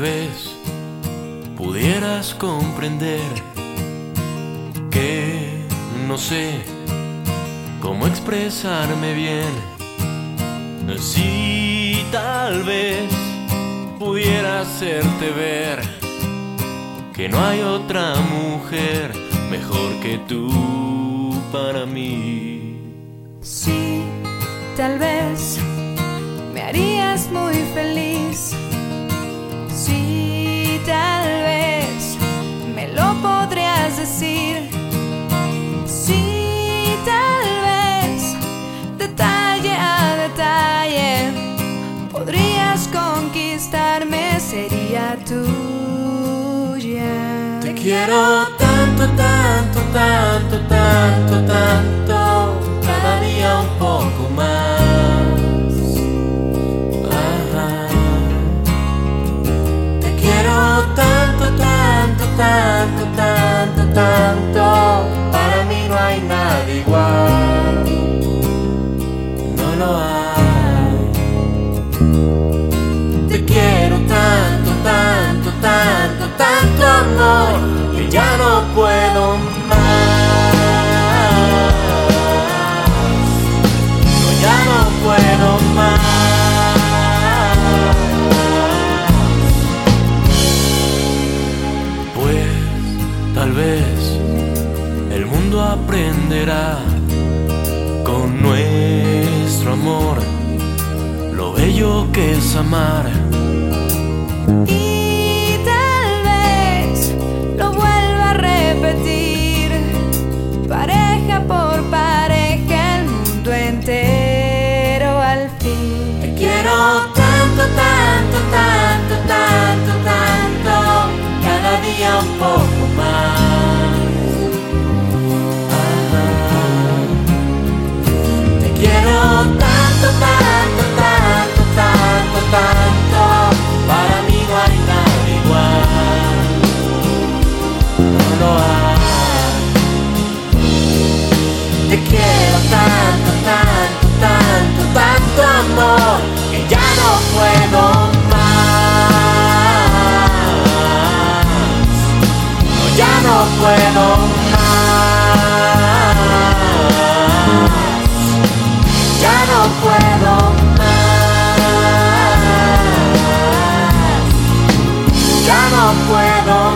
vez pudieras comprender que no sé cómo expresarme bien. Si tal vez pudiera hacerte ver que no hay otra mujer mejor que tú para mí. Sí, tal vez tuya. Te quiero tanto, tanto, tanto, tanto, tanto, cada día un poco más. Ajá. Te quiero tanto, tanto, tanto, tanto, tanto, para mí no hay nada igual. No lo hay. Vez el mundo aprenderá con nuestro amor lo bello que es amar. Y tal vez lo vuelva a repetir, pareja por pareja, el mundo entero al fin. Te quiero tanto, tanto, tanto, tanto, tanto, cada día un poco más. Ya no puedo más. Ya no puedo más. Ya no puedo más. Ya no puedo.